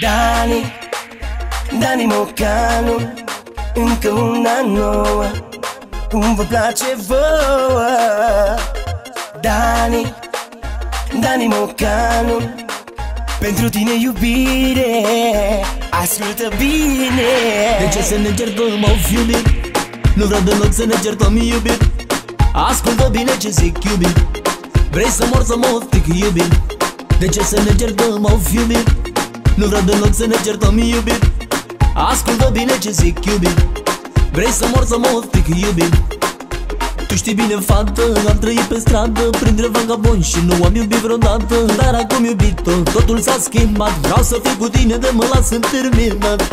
Dani, Dani Mocanu Încă una nouă. Cum vă place vouă? Dani, Dani Mocanu Pentru tine iubire Ascultă bine. De ce să ne certăm, au iubit? Nu vreau deloc să ne certăm, iubit. Ascultă bine ce zic, iubit. Vrei să mor să mă stic, iubit. De ce să ne certăm, au iubit? Nu vreau deloc să ne certăm, iubit. Ascultă bine ce zic, iubit. Vrei să mor să mă stic, iubit. Tu știi bine, fată, am trăit pe stradă. Printre vagaboni și nu am iubit vreodată. Dar acum iubit-o, totul s-a schimbat. Vreau să fiu cu tine de mă las terminat.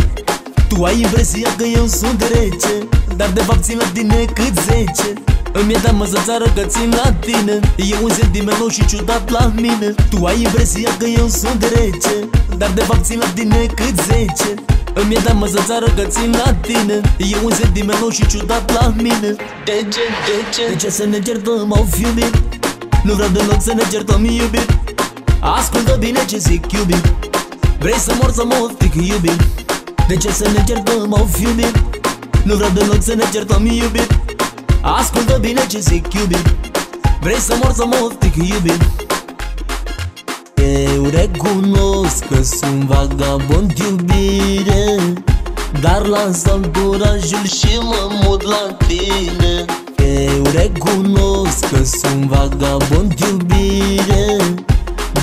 Tu ai impresia că eu sunt rece Dar de fapt țin la tine cât zece îmi e teamă să țară că țin la tine. E un sentiment nou și ciudat la mine. Tu ai impresia că eu sunt rece Dar de fapt țin la tine cât zece. Îmi e teamă să țară că țin la tine. E un sentiment nou și ciudat la mine. De ce, de ce, de ce să ne certăm, au iubit Nu vreau deloc să ne certăm, iubit. Ascultă bine ce zic, iubit. Vrei să mor să mă stic, iubit. De ce să ne certăm, au iubit Nu vreau deloc să ne certăm, iubit Ascultă bine ce zic, iubit Vrei să mor să mă stic, iubit eu recunosc că sunt vagabond iubire Dar las anturajul și mă mut la tine. Eu recunosc că sunt vagabond iubire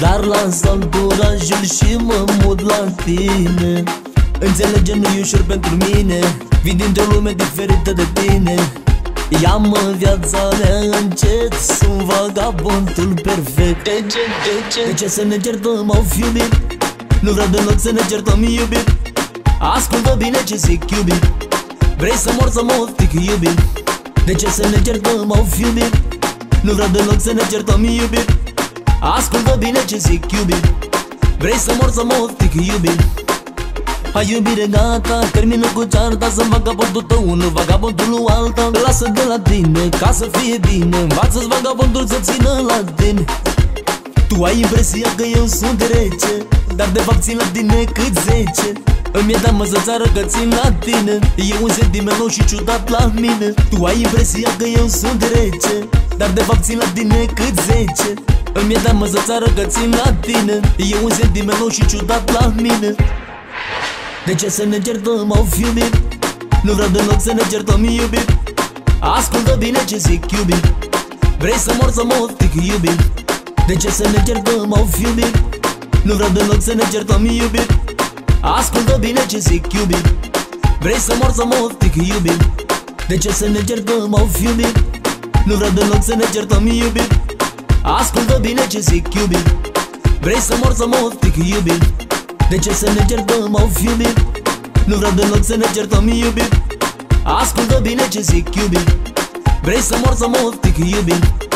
Dar las anturajul și mă mut la tine. Înțelege nu-i ușor pentru mine. Vin dintr-o lume diferită de tine Ia-mă viața mea încet Sunt vagabondul perfect. De ce, de ce, de ce să ne certăm, au iubit Nu vreau deloc să ne certăm, iubit. Ascultă bine ce zic, iubit. Vrei să mor să mă stic, iubit. De ce să ne certăm, au iubit Nu vreau deloc să ne certăm, iubit. Ascultă bine ce zic, iubit. Vrei să mor să mă stic, iubit Hai iubire gata, termină cu cearta Să-mi vagabondul tău, nu vagabondul lui alta. Lasă de la tine, ca să fie bine Învață-ți vagabondul să țină la tine. Tu ai impresia că eu sunt rece Dar de fapt țin la tine cât zece. Îmi e teamă să țară că țin la tine E un sentiment nou și ciudat la mine. Tu ai impresia că eu sunt rece Dar de fapt țin la tine cât zece. Îmi e teamă să țară că țin la tine E un sentiment nou și ciudat la mine de ce să ne certăm, au iubit? Nu vreau deloc să ne certăm, iubit. Ascultă bine ce zic, iubit. Vrei să mor să mă stic, iubit. De ce să ne certăm, au iubit? Nu vreau deloc să ne certăm, iubit. Ascultă bine ce zic, iubit. Vrei să mor să mă stic, iubit. De ce să ne certăm, au iubit? Nu vreau deloc să ne certăm, iubit. Ascultă bine ce zic, iubit. Vrei să mor să mă stic, iubit de ce să ne certăm, au iubit? Nu vreau deloc să ne certăm, iubit Ascultă bine ce zic, iubit Vrei să mor să mă stic, iubit